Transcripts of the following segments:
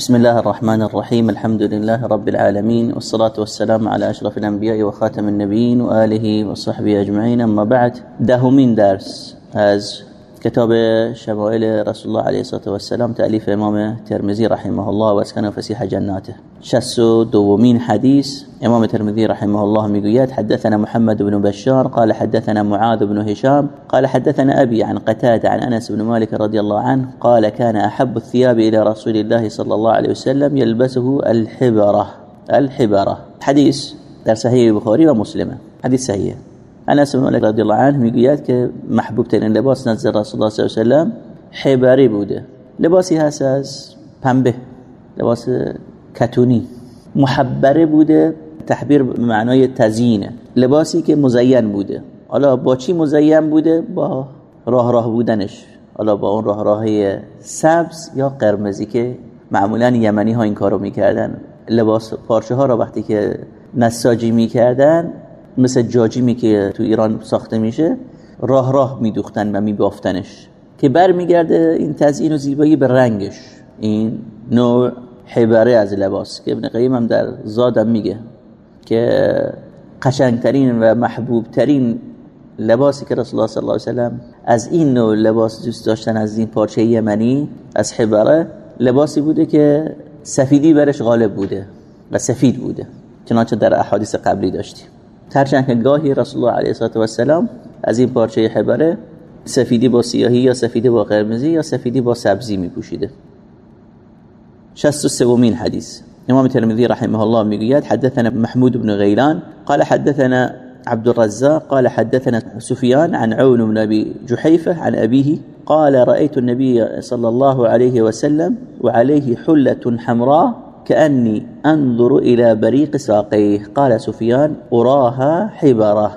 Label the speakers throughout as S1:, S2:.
S1: بسم الله الرحمن الرحيم الحمد لله رب العالمين والصلاة والسلام على أشرف الأنبياء وخاتم النبيين وآله وصحبه أجمعين أما بعد دهمين درس از كتاب شمائل رسول الله عليه الصلاة والسلام تأليف امام ترمزي رحمه الله وأسكن فسيح جناته. شس دومين حديث إمام ترمذي رحمه الله ميقيات حدثنا محمد بن بشار قال حدثنا معاذ بن هشام قال حدثنا أبي عن قتادة عن أنس بن مالك رضي الله عنه قال كان أحب الثياب إلى رسول الله صلى الله عليه وسلم يلبسه الحبرة. الحبرة. حديث در صحيح البخاري ومسلمة حديث صحيح. انس بن مالک رضی الله عنه می‌گوید که محبوب ترین لباس نزد رسول الله صلی الله علیه و حبری بوده. لباسی هست از پنبه لباس کتونی. محبره بوده تحبیر معنای تزیینه. لباسی که مزین بوده. حالا با چی مزین بوده؟ با راه راه بودنش. حالا با اون راه راهی سبز یا قرمزی که معمولا یمنی ها این کارو می‌کردن. لباس پارچه ها را وقتی که نساجی می‌کردن مثل جاجیمی که تو ایران ساخته میشه راه راه میدوختن و میبافتنش. که برمیگرده این تزیین و زیبایی به رنگش. این نوع حبره از لباس که ابن قیم هم در زادم میگه که قشنگترین و محبوبترین لباسی که رسول الله صلی الله علیه وسلم از این نوع لباس دوست داشتن از این پارچه یمنی از حبره لباسی بوده که سفیدی برش غالب بوده و سفید بوده. چنانچه در احادیث قبلی داشتیم. هرچند که گاهی رسول الله علیه و سلام از این پارچه حبره سفیدی با سیاهی یا سفیدی با قرمزی یا سفیدی با سبزی می پوشیده شست سومین حدیث. امام ترمذی رحمه الله می‌گوید حدثنا محمود بن غیلان قال حدثنا عبد الرزاق قال حدثنا سفيان عن عون بن أبي جحيفة عن أبيه قال رأيت النبي صلى الله عليه وسلم وعليه حلة حمراء كأني أنظر إلى بريق ساقيه. قال سفيان أراها حبرة.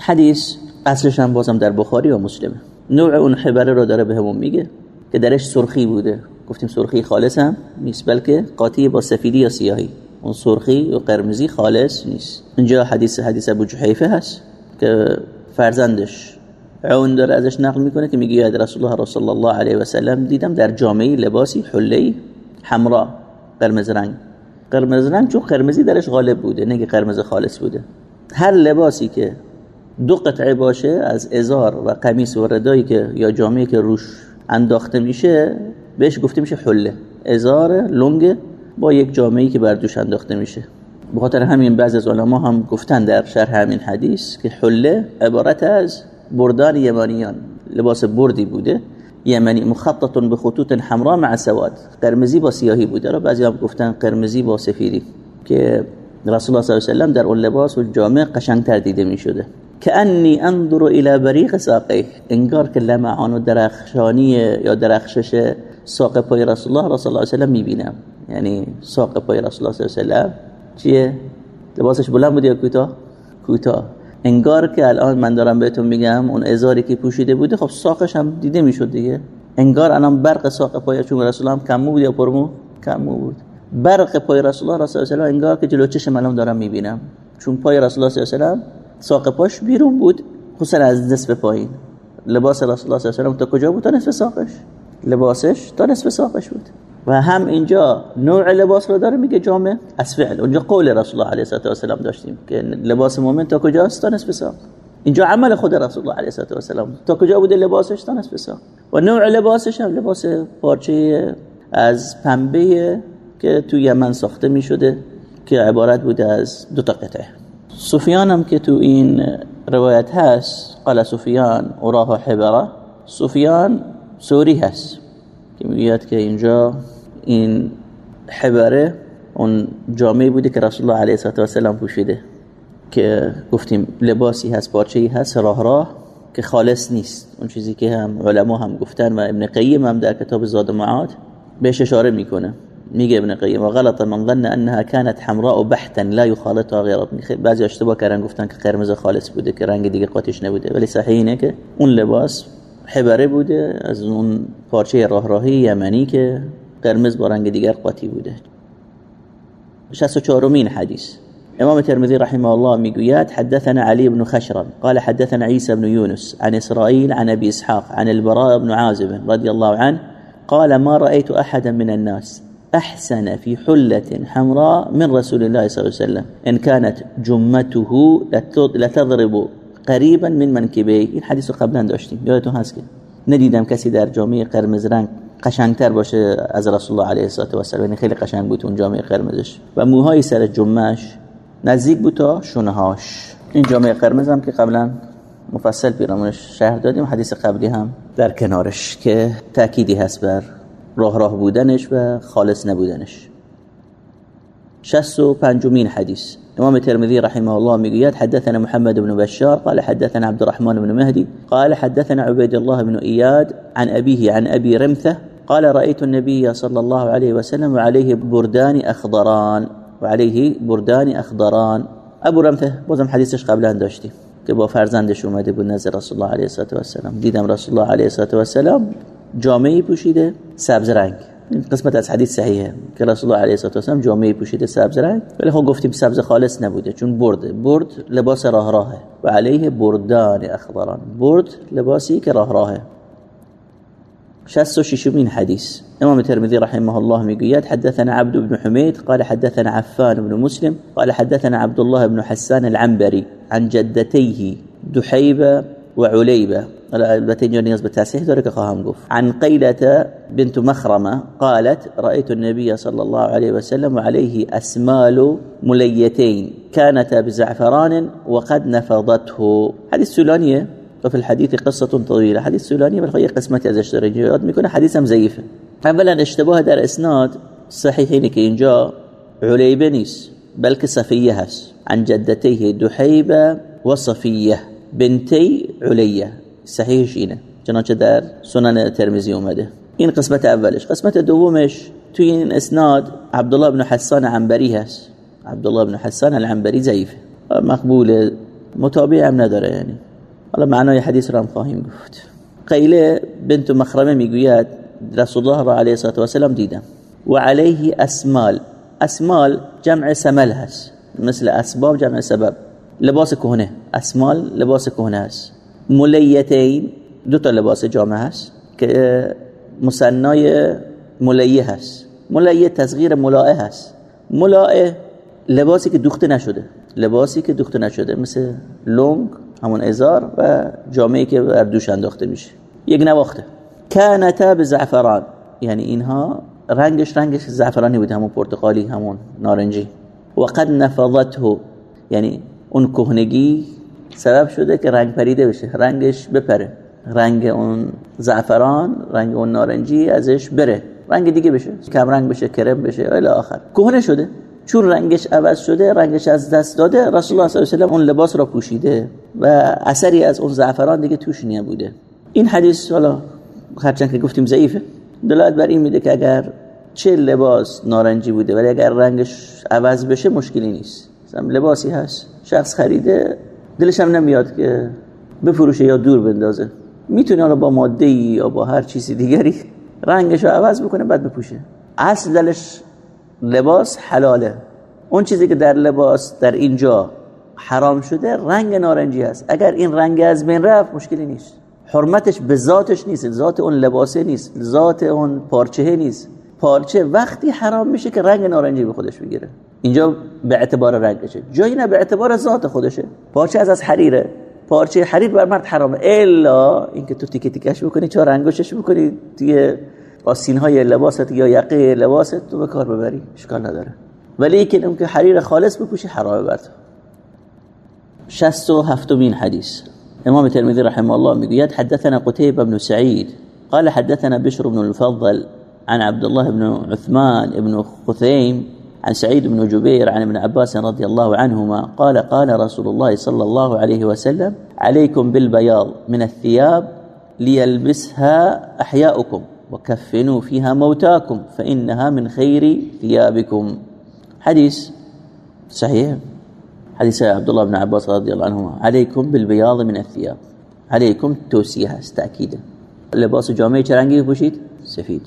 S1: حديث اصلش هم بازم در بخاری و مسلمه نوع اون حبره رو داره بهمون میگه که درش سرخی بوده. گفتیم سرخی خالص هم نیست بلکه قاطی با سفیدی یا سیاهی. اون سرخی و قرمزی خالص نیست. اینجا حدیث حدیث ابو جحیفه هست که فرزندش عون داره ازش نقل می‌کنه که میگه رسول الله رسول الله علیه و سلم دیدم در جامعه لباسی حله حمرا قرمز رنگ. قرمز رنگ چون قرمزی درش غالب بوده نه قرمز خالص بوده. هر لباسی که دو قطعه باشه از ازار و قمیص و ردایی که یا جامعه که روش انداخته میشه بهش گفته میشه حله. ازار لنگ با یک جامعه که بر دوش انداخته میشه. به خاطر همین بعض از علما هم گفتن در شرح همین حدیث که حله عبارت از بردان یمانیان لباس بردی بوده. یمنی مخطط به خطوط حمراء مع سواد. قرمزی با سیاهی بوده را بعضی هم گفتن قرمزی با سفیدی که رسول الله صلی الله علیه و در اون لباس و جامع قشنگتر دیده می شده انی انظر الى بریق ساقه انگار که لمعان و درخشانی یا درخشش ساق پای رسول الله صلی الله علیه و می‌بینم. یعنی ساق پای رسول الله صلی الله علیه و چیه؟ لباسش بلند بود یا کوتاه؟ کوتاه. انگار که الان من دارم بهتون میگم اون ازاری که پوشیده بوده خب ساقش هم دیده می‌شد دیگه. انگار الان برق ساق پای چون رسول الله کمو بود یا پرمو کمو بود. برق پای رسول الله صلی الله علیه و انگار که جلو چشم الان دارم می‌بینم. چون پای رسول الله صلی الله علیه و ساق پاش بیرون بود خصوصا از نصف پایین. لباس رسول الله صلی الله علیه و تا کجا بود؟ تا نصف ساقش. لباسش تا نصف ساقش بود. و هم اینجا نوع لباس رو داره میگه جامع. از فعل. اونجا قول رسول الله علیه و سلام داشتیم که لباس مؤمن تا کجاست؟ تا نصف ساق. اینجا عمل خود رسول الله علیه و سلام تا کجا بوده لباسش؟ تا نصف ساق. و نوع لباسش هم لباس پارچه از پنبه که تو یمن ساخته می‌شده که عبارت بوده از دو تا قطعه. سفیان هم که تو این روایت هست قال سفیان اراه حبره. سفیان سوری هست که می‌گوید که اینجا این حبره اون جامعه بوده که رسول الله علیه و سلام پوشیده که گفتیم لباسی هست پارچه‌ای هست راه راه که خالص نیست. اون چیزی که هم علما هم گفتن و ابن قیم هم در کتاب زاد معاد بهش اشاره می‌کنه. میگه ابن قیم و غلط من ظن انها كانت حمراء بحتا لا يخالطها غير بعضی اشتباه کردن گفتن که قرمز خالص بوده که رنگ دیگه قاطیش نبوده. ولی صحیح اینه که اون لباس حبره بوده از اون پارچه راه راهی یمنی که قرمز با رنگ دیگر قاطی بوده. 64 مين حديث امام الترمذي رحمه الله ميقويات حدثنا علي بن خشرم. قال حدثنا عيسى بن يونس عن إسرائيل عن أبي إسحاق عن البراء بن عازب رضي الله عنه قال ما رأيت أحدا من الناس أحسن في حلة حمراء من رسول الله صلى الله عليه وسلم. إن كانت جمته لتضرب قریبا من منکبه. این حدیث رو قبلا داشتیم. یادتون هست که ندیدم کسی در جامعه قرمز رنگ قشنگتر باشه از رسول الله علیه الصلاه و السلام یعنی خیلی قشنگ بود اون جامعه قرمزش. و موهای سر جمعش نزدیک بود تا شونه‌هاش. این جامعه قرمز هم که قبلا مفصل پیرامونش شهر دادیم حدیث قبلی هم در کنارش که تأکیدی هست بر راه راه بودنش و خالص نبودنش. شست و پنجمین حدیث. امام الترمذي رحمه الله می‌گوید حدثنا محمد بن بشار قال حدثنا عبد الرحمن بن مهدي قال حدثنا عبيد الله بن اياد عن ابيه عن ابي رمثه قال رأيت النبي صلى الله عليه وسلم وعليه بردان اخضران وعليه بردان اخضران ابو رمثه بازم حدیثش قبلا داشتیم که با فرزندش اومده بود نزد رسول الله علیه و سلام دیدم رسول الله علیه و سلام جامعه پوشیده سبز رنگ. قسمت از حدیث صحیحه که رسول الله علیه و سلم جامعه پوشیده سبز رنگ. ولی خب گفتیم سبز خالص نبوده چون برد. برد لباس راه راهه. و علیه بردان اخضران. برد لباسی که راه راهه. 66 من حديث. إمام الترمذي رحمه الله میگوید حدثنا عبد بن حميد قال حدثنا عفان بن مسلم قال حدثنا عبد الله بن حسان العنبري عن جدتيه دحيبة وعليبة. نیاز به تصحیح داره که خواهم گفت عن قيلة بنت مخرمة قالت رأيت النبي صلى الله عليه وسلم وعليه أسمال مليتين كانتا بزعفران وقد نفضته. حديث سولانية. وفي الحديث قصة طويلة. حديث سولانية بالخير قسمة ازش داره یاد میکنه حدیثم ضعیفه. اولا اشتباه در اسناد صحیح اینه که اینجا علیبه نیست بلکه صفیه هست. عن جدتيه دحیبه و صفیه بنتی علیه. صحیحش اینه. چنانچه در سنن ترمیزی اومده. این قسمت اولش. قسمت دومش توی این اسناد عبدالله بن حسان عنبری هست. عبدالله بن حسان العنبری ضعیفه. مقبول متابع هم نداره یعنی. حالا معنای حدیث رو هم خواهیم گفت. قیله بنت مخرمه می‌گوید رسول الله را علیه و سلام دیدم. و علیه اسمال. اسمال جمع سمل هست. مثل اسباب جمع سبب. لباس کهنه. اسمال لباس کهنه است. ملیتین دو تا لباس جامعه هست که مصنای ملیه هست. ملیه تصغیر ملائه هست. ملائه لباسی که دوخته نشده. لباسی که دوخته نشده. مثل لونگ همون ازار و جامعه که بر دوش انداخته میشه. یک نواخته. کانتا به زعفران. یعنی اینها رنگش رنگش زعفرانی بود همون پرتقالی همون نارنجی. و قد نفضته. یعنی اون کهنگی سبب شده که رنگ پریده بشه. رنگش بپره. رنگ اون زعفران رنگ اون نارنجی ازش بره. رنگ دیگه بشه. کم رنگ بشه کرم بشه الی آخر. کهنه شده. چون رنگش عوض شده رنگش از دست داده رسول الله صلی الله علیه و اون لباس را پوشیده و اثری از اون زعفران دیگه توش بوده. این حدیث حالا هرچند که گفتیم ضعیفه دلالت بر این میده که اگر چه لباس نارنجی بوده ولی اگر رنگش عوض بشه مشکلی نیست. مثلا لباسی هست شخص خریده دلش هم نمیاد که بفروشه یا دور بندازه. می‌تونه حالا با ماده یا با هر چیزی دیگری رنگش رو عوض بکنه بعد بپوشه. اصل دلش لباس حلاله. اون چیزی که در لباس در اینجا حرام شده رنگ نارنجی است. اگر این رنگ از بین رفت مشکلی نیست. حرمتش به ذاتش نیست. ذات اون لباسه نیست. ذات اون پارچه نیست. پارچه وقتی حرام میشه که رنگ نارنجی به خودش بگیره اینجا به اعتبار رنگشه جایی نه به اعتبار ذات خودشه. پارچه از از حریره. پارچه حریر بر مرد حرامه. الا اینکه تو تیکه تیکش بکنی چهار انگشتش بکنی توی آستین های لباست یا یقه لباست تو به کار ببری. اشکال نداره. ولی که اون که حریر خالص بپوشی حرامه بر تو. 67 حدیث. امام ترمذی رحمه الله می‌گوید حدثنا قتيبة بن سعيد قال حدثنا بشر بن الفضل عن عبد الله بن عثمان بن خثيم عن سعيد بن جبير عن ابن عباس رضي الله عنهما قال قال رسول الله صلى الله عليه وسلم عليكم بالبياض من الثياب ليلبسها أحياؤكم وكفنوا فيها موتاكم فإنها من خير ثيابكم. حديث صحيح. حديث عبد الله بن عباس رضي الله عنهما. عليكم بالبياض من الثياب. عليكم توصیه تأكيدا لباس جامعة چه بپوشید؟ سفید.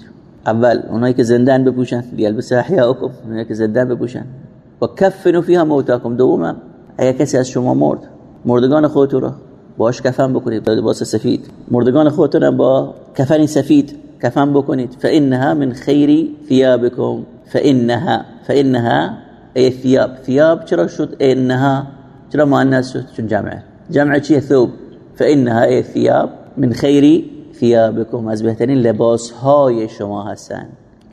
S1: اول که زندان بپوشن. لیلبس احیاءکم که زندان بپوشن. و کفنوا فیها موتاکم. دوما اگه کسی از شما مرد مردگان رو باش کفن بکنید با لباس سفید. مردگان خودتون با کفنی سفید. کفن بکنید. فانها من خیر ثيابكم فانها فانها ای ثياب ثياب چرا شد؟ انها چرا مؤنث شد؟ چون جمعه جمع چیه؟ ثوب. فانها ای ثياب من خیر ثيابكم از بهترین لباس های شما هستن.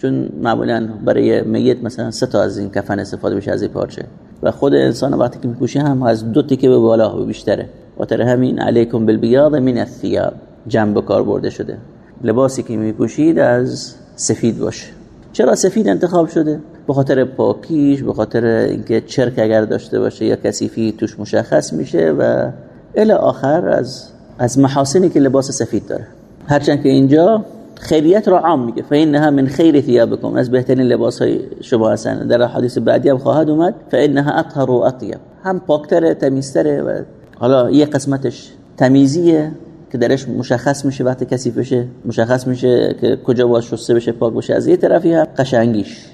S1: چون معمولا برای میت مثلا سه تا از این کفن استفاده میشه از این پارچه. و خود انسان وقتی که میپوشه هم از دو تیکه به بالا و بیشتره. خاطر همین علیکم بالبیاض من الثیاب. جنب کار برده شده. لباسی که میپوشید از سفید باشه. چرا سفید انتخاب شده؟ به خاطر پاکیش به خاطر اینکه چرک اگر داشته باشه یا کثیفی توش مشخص میشه و الی آخر از از محاسنی که لباس سفید داره. هرچند که اینجا خیریت را عام میگه. فانها من خیر ثيابكم. از بهترین لباس های شما هستن در حدیث بعدی هم خواهد اومد. فانها اطهر و اطیب هم پاکتر تمیزتره و حالا یه قسمتش تمیزیه. که درش مشخص میشه وقتی کسی بشه مشخص میشه که کجا باید شسته بشه پاک بشه. از یه طرفی هم قشنگیش.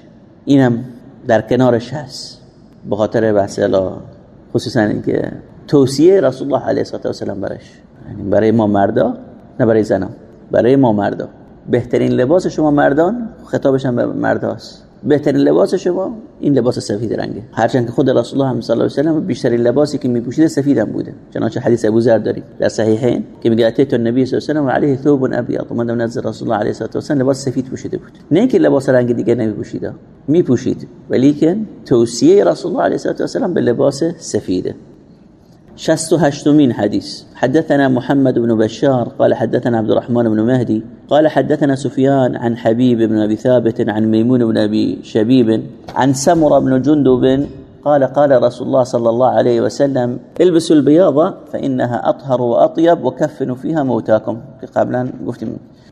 S1: اینم در کنارش هست. به خاطر بحث خصوصا اینکه توصیه رسول الله علیه و سلم برش. یعنی برای ما مردا نه برای زنا برای ما مردا. بهترین لباس شما مردان خطابش هم به مرداست. بهترین لباس شما این لباس سفید رنگه. هرچند که خود رسول الله صلی الله علیه و سلم بیشترین لباسی که میپوشیده سفید هم بوده. چنانچه حدیث ابو ذر داریم. در صحیحین که میگه اتیت النبی صلی الله علیه و علیه ثوب ابیض. اومدم نزد رسول الله علیه و سلم لباس سفید پوشیده بود. نه اینکه لباس رنگ دیگه نمیپوشیده میپوشید. ولی توصیه رسول الله علیه و سلم به لباس سفیده. شست هشتمين حديث حدثنا محمد بن بشار قال حدثنا عبد الرحمن بن مهدي قال حدثنا سفيان عن حبيب بن أبي ثابت عن ميمون بن أبي شبيب عن سمر بن جندب قال قال رسول الله صلى الله عليه وسلم البسوا البياض فإنها أطهر وأطيب وكفنوا فيها موتاكم. قبلا قلت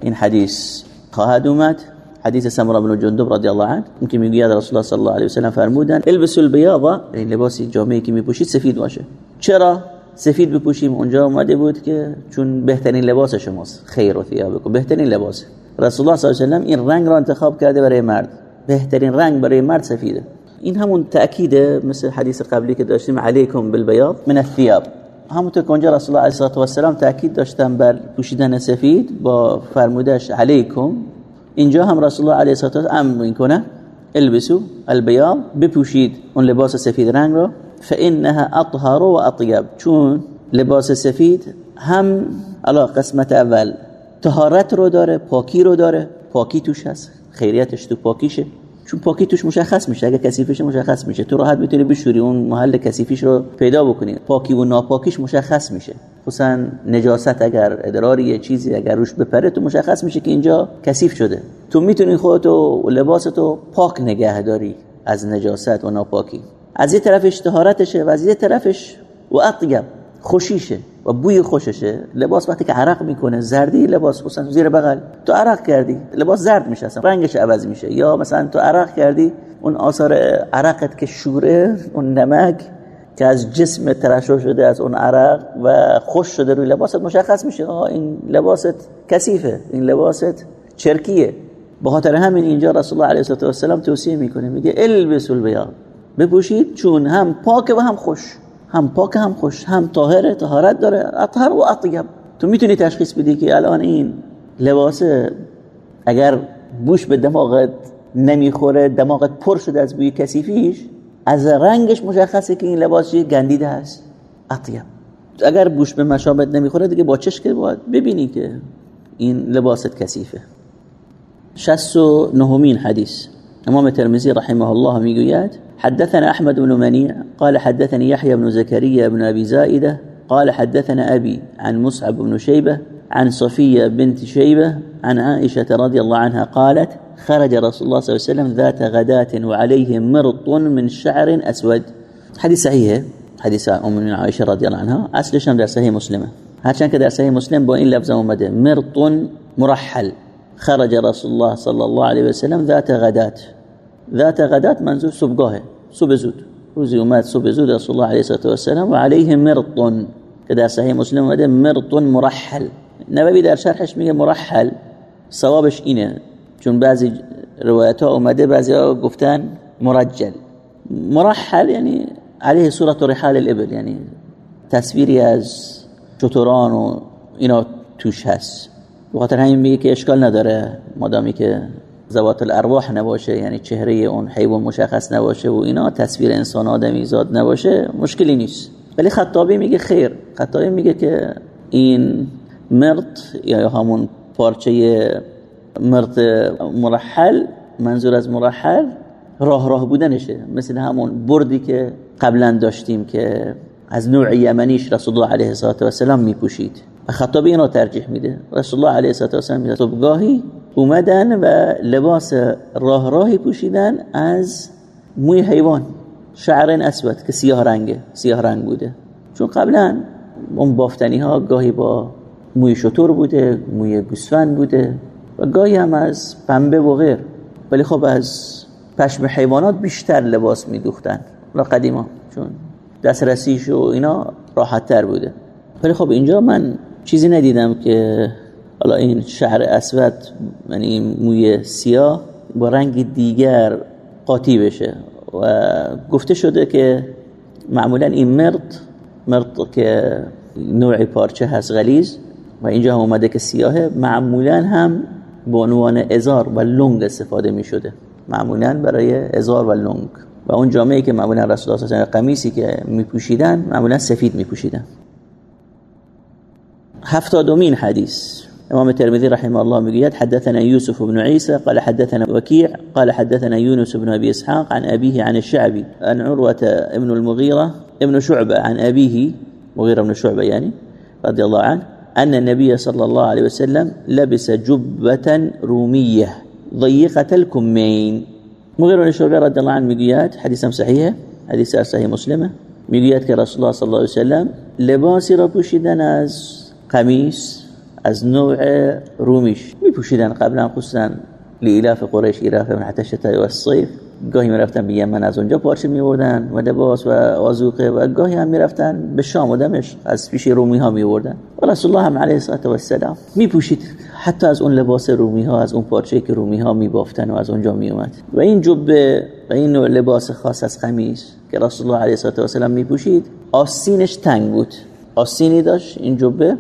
S1: إن حديث خهادمات حديث سمر بن جندب رضي الله عنه يمكن يقول رسول الله صلى الله عليه وسلم فرمودا البسوا البياض يعني لباسي جامعي كي بوشید سفید باشه. چرا سفید بپوشیم؟ اونجا اومده بود که چون بهترین لباس شماست. خیر و ثیابکم بهترین لباس. رسول الله صلی الله علیه و این رنگ را انتخاب کرده برای مرد. بهترین رنگ برای مرد سفیده. این همون تأکیده مثل حدیث قبلی که داشتیم علیکم بالبیاض من الثیاب. همونطور که اونجا رسول الله علیه و السلام تأکید داشتن بر پوشیدن سفید با فرمودش علیکم. اینجا هم رسول الله علیه و السلام امر می‌کنه البسو البیاض بپوشید اون لباس سفید رنگ رو. فانها اطهر و چون لباس سفید هم الا قسمت اول طهارت رو داره پاکی رو داره. پاکی توش هست. خیریتش تو پاکیشه. چون پاکی توش مشخص میشه. اگه کثیفش مشخص میشه تو راحت می‌تونی بشوری اون محل کثیفیش رو پیدا بکنی. پاکی و ناپاکیش مشخص میشه. خصوصا نجاست اگر ادراری یه چیزی اگر روش بپره تو مشخص میشه که اینجا کثیف شده. تو می‌تونی خودتو لباستو پاک نگه داری از نجاست و ناپاکی. از یه طرفش طهارتشه و از یه طرفش و اطیب خوشیشه و بوی خوششه. لباس وقتی که عرق می‌کنه زردی لباس خصوصا زیر بغل. تو عرق کردی لباس زرد میشه اصلا رنگش عوض میشه. یا مثلا تو عرق کردی اون آثار عرقت که شوره اون نمک که از جسم ترشح شده از اون عرق و خوش شده روی لباست مشخص میشه. آه این لباست کثیفه این لباست چرکیه. به خاطر همین اینجا رسول الله علیه و سلم توصیه می‌کنه میگه البسوا البیاض بپوشید چون هم پاک و هم خوش هم پاک هم خوش هم طاهره طهارت داره. اطهر و اطیب. تو می‌تونی تشخیص بدی که الان این لباس اگر بوش به دماغت نمی‌خوره دماغت پر شده از بوی کثیفیش از رنگش مشخصه که این لباس گندیده هست اطیب. اگر بوش به مشابت نمی‌خوره دیگه با چشم باید ببینی که این لباست کثیفه. شست و نهمین حدیث. إمام ترمزی رحمه الله میگوید حدثنا أحمد بن منيع قال حدثني يحيى بن زكريا بن أبي زائدة قال حدثنا أبي عن مصعب بن شيبة عن صفية بنت شيبة عن عائشة رضي الله عنها قالت خرج رسول الله صلى الله عليه وسلم ذات غداة وعليه مرط من شعر أسود. حديث صحيح حديث أم عائشة رضي الله عنها. أصلش در صحيح مسلمة هرچند که در صحيح مسلم؟ با این لفظ اومده مرط مرحل. خرج رسول الله صلى الله عليه وسلم ذات غداة ذات غدات منظور صبحگاهه. صبح زود. روزی اومد صبح زود رسول الله علیه و سلم و علیه مرط که در صحیح مسلم اومده مرط مرحل. نبوی در شرحش میگه مرحل. ثوابش اینه. چون بعضی روایت ها اومده بعضی ها گفتن مرجل. مرحل یعنی علیه صورت رحال الابل. یعنی تصویری از شتران و اینا توش هست. بخاطر همین میگه که اشکال نداره مادامی که زوات الارواح نباشه یعنی چهره اون حیوان مشخص نباشه و اینا تصویر انسان آدمی زاد نباشه مشکلی نیست. ولی خطابی میگه خیر. خطابی میگه که این مرد یا همون پارچه مرد مرحل منظور از مرحل راه راه بودنشه. مثل همون بردی که قبلا داشتیم که از نوع یمنیش رسول الله علیه السلام میپوشید. خطابی اینو ترجیح میده. رسول الله علیه السلام میده صبحگاهی اومدن و لباس راه راهی پوشیدن از موی حیوان. شعر اسود که سیاه رنگه سیاه رنگ بوده. چون قبلا اون بافتنی ها گاهی با موی شطور بوده موی گوسفند بوده و گاهی هم از پنبه و غیر. ولی خب از پشم حیوانات بیشتر لباس میدوختن را قدیما چون دسترسیش و اینا راحت تر بوده. ولی خب اینجا من چیزی ندیدم که حالا این شهر اسود یعنی موی سیاه با رنگ دیگر قاطی بشه. و گفته شده که معمولا این مرد مرد که نوع پارچه هست غلیز و اینجا هم اومده که سیاهه معمولا هم به عنوان ازار و لنگ استفاده می شده. معمولا برای ازار و لنگ. و اون جامعه که معمولا رسول الله قمیسی که می پوشیدن معمولا سفید می پوشیدن. هفتادمین حدیث. امام الترمذي رحمه الله میگوید حدثنا يوسف بن عيسى قال حدثنا وكيع قال حدثنا يونس بن ابي اسحاق عن ابيه عن الشعبي عن عروة ابن المغيره ابن شعبة عن ابيه مغيره بن شعبة يعني رضي الله عنه أن النبي صلى الله عليه وسلم لبس جبة رومية ضيقة الكمين مغيرة بن شعبة رضي الله عنه میگوید حدیثم صحیحه حدیث صحیح مسلمه میگوید که رسول الله صلی الله علیه وسلم لباسی را پوشیدن از قمیص از نوع رومیش. میپوشیدن قبلا خصوصا لیلاف قریش ایراف من حتی شتای و الصیف. گاهی می‌رفتن به یمن از اونجا پارچه میوردن. و لباس و آزوقه و گاهی هم می‌رفتن به شام و دمشق از پیش رومی ها میوردن. و رسول الله هم علیه الصلاه و السلام میپوشید. حتی از اون لباس رومی ها از اون پارچه که رومی ها میبافتن و از اونجا میومد و این جبه و این نوع لباس خاص از قمیص که رسول الله علیه الصلاه و السلام میپوشید آستینش تنگ بود. آستینی داشت این جبه.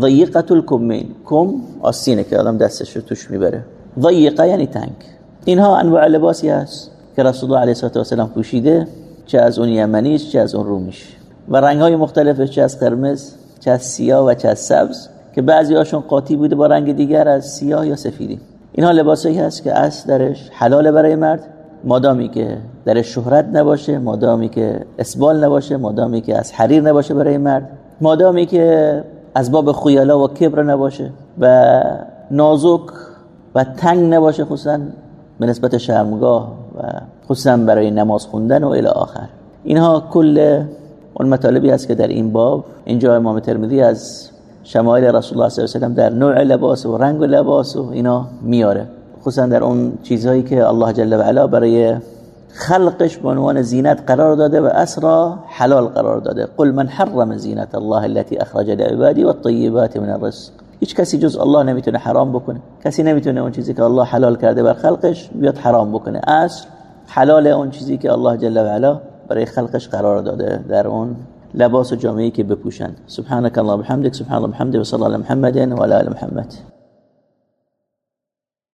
S1: ضیقه الکمین. کم آستینه که آدم دستش رو توش می‌بره. ضیقه یعنی تنگ. اینها انواع لباسی هست که رسول الله علیه و سلام پوشیده چه از اون یمنیش چه از اون رومیش. و رنگ های مختلفش چه از قرمز چه از سیاه و چه از سبز که بعضی هاشون قاطی بوده با رنگ دیگر از سیاه یا سفیدی. اینها لباسایی هست که اصل درش حلاله برای مرد مادامی که درش شهرت نباشه مادامی که اسبال نباشه مادامی که از حریر نباشه برای مرد مادامی که از باب خیالا و کبر نباشه و نازک و تنگ نباشه خصوصا به نسبت شرمگاه و خصوصا برای نماز خوندن و الی آخر. اینها کل اون مطالبی است که در این باب اینجا امام ترمذی از شمایل رسول الله صلی الله علیه و در نوع لباس و رنگ لباس و اینا میاره. خصوصا در اون چیزهایی که الله جل و علا برای خلقش به عنوان زینت قرار داده و اسرا حلال قرار داده. قل من حرم زینت الله التي اخرج لعبادي والطيبات من الرزق. هیچ کسی جز الله نمی‌تونه حرام بکنه. کسی نمی‌تونه اون چیزی که الله حلال کرده بر خلقش بیاد حرام بکنه. اصل حلال اون چیزی که الله جل و علا برای خلقش قرار داده در اون لباس و جامعه‌ای که بپوشن سبحانك الله بحمدك سبحان الله بحمده و صلی الله محمد و علی محمد.